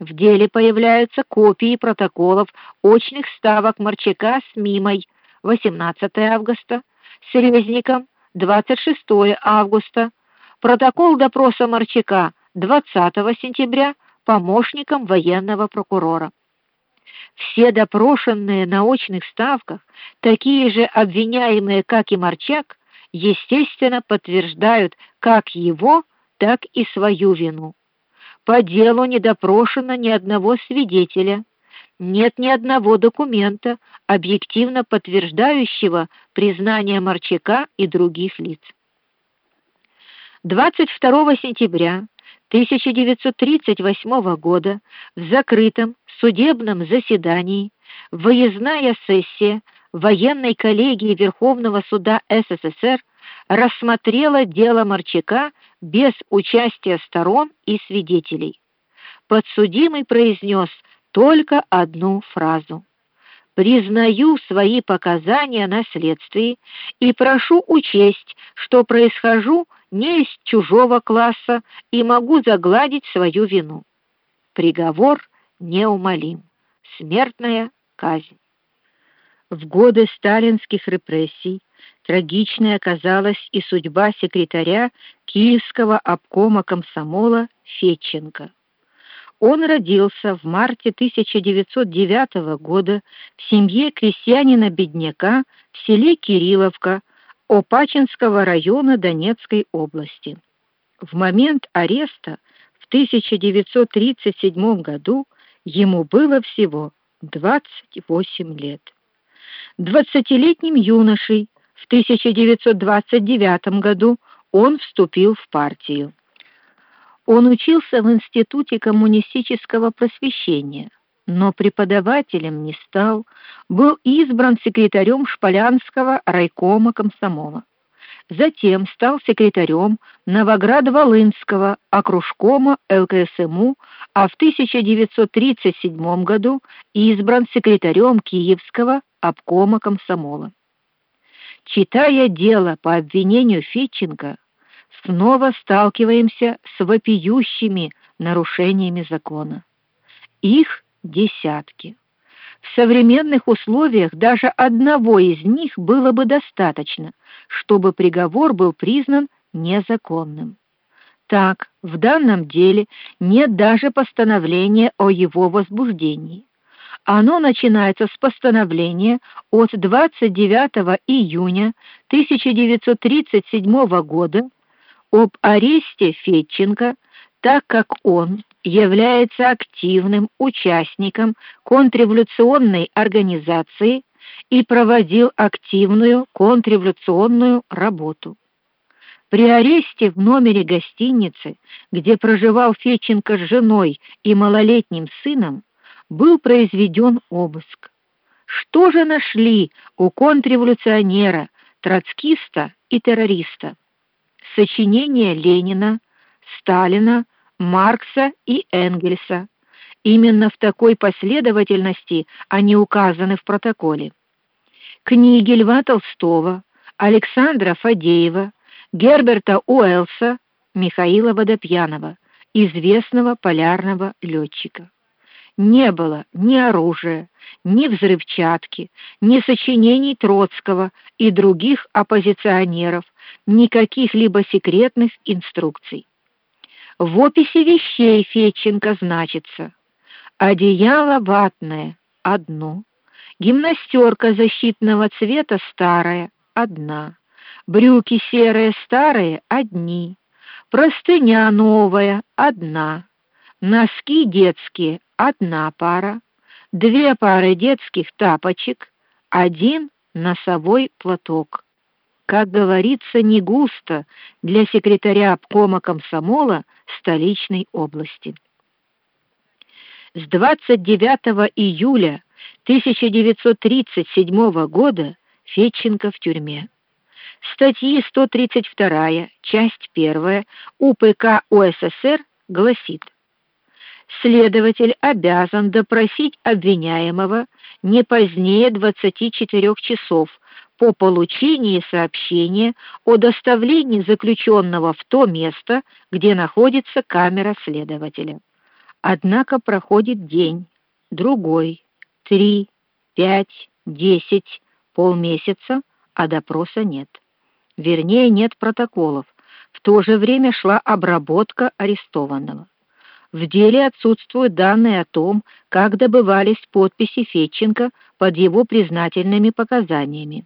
В деле появляются копии протоколов очных ставок Марчака с Мимой. 18 августа, с Резником. 26 августа, протокол допроса Марчака. 20 сентября. Помощником военного прокурора. Все допрошенные на очных ставках, такие же обвиняемые, как и Марчак, естественно, подтверждают как его, так и свою вину. По делу не допрошено ни одного свидетеля, нет ни одного документа, объективно подтверждающего признание Марчака и других лиц. 22 сентября 1938 года в закрытом судебном заседании выездная сессия военной коллегии Верховного суда СССР рассмотрела дело Марчака без участия сторон и свидетелей. Подсудимый произнес только одну фразу: признаю свои показания на следствии и прошу учесть, что происхожу не из чужого класса и могу загладить свою вину. Приговор неумолим. Смертная казнь. В годы сталинских репрессий трагичной оказалась и судьба секретаря Киевского обкома комсомола Фетченко. Он родился в марте 1909 года в семье крестьянина-бедняка в селе Кирилловка Опачинского района Донецкой области. В момент ареста в 1937 году ему было всего 28 лет. Двадцатилетним юношей в 1929 году он вступил в партию. Он учился в Институте коммунистического просвещения но преподавателем не стал, был избран секретарем Шполянского райкома комсомола. Затем стал секретарем Новоград-Волынского окружкома ЛКСМУ, а в 1937 году избран секретарем Киевского обкома комсомола. Читая дело по обвинению Фетченко, снова сталкиваемся с вопиющими нарушениями закона. Их десятки. В современных условиях даже одного из них было бы достаточно, чтобы приговор был признан незаконным. Так, в данном деле нет даже постановления о его возбуждении. Оно начинается с постановления от 29 июня 1937 года об аресте Фетченко, так как он является активным участником контрреволюционной организации и проводил активную контрреволюционную работу. При аресте в номере гостиницы, где проживал Феченко с женой и малолетним сыном, был произведен обыск. Что же нашли у контрреволюционера, троцкиста и террориста? Сочинения Ленина, Сталина, Маркса и Энгельса. Именно в такой последовательности они указаны в протоколе. Книги Льва Толстого, Александра Фадеева, Герберта Уэллса, Михаила Водопьянова, известного полярного летчика. Не было ни оружия, ни взрывчатки, ни сочинений Троцкого и других оппозиционеров, никаких либо секретных инструкций. В описи вещей Фетченко значится: одеяло ватное одно, гимнастерка защитного цвета старая одна, брюки серые старые одни, простыня новая одна, носки детские одна пара, две пары детских тапочек, один носовой платок как говорится, не густо для секретаря обкома комсомола столичной области. С 29 июля 1937 года Фетченко в тюрьме. Статьи 132, часть 1 УПК УССР гласит: Следователь обязан допросить обвиняемого не позднее 24 часов по получении сообщения о доставлении заключенного в то место, где находится камера следователя. Однако проходит день, другой, три, пять, десять, полмесяца, а допроса нет. Вернее, нет протоколов. В то же время шла обработка арестованного. В деле отсутствуют данные о том, как добывались подписи Фетченко под его признательными показаниями.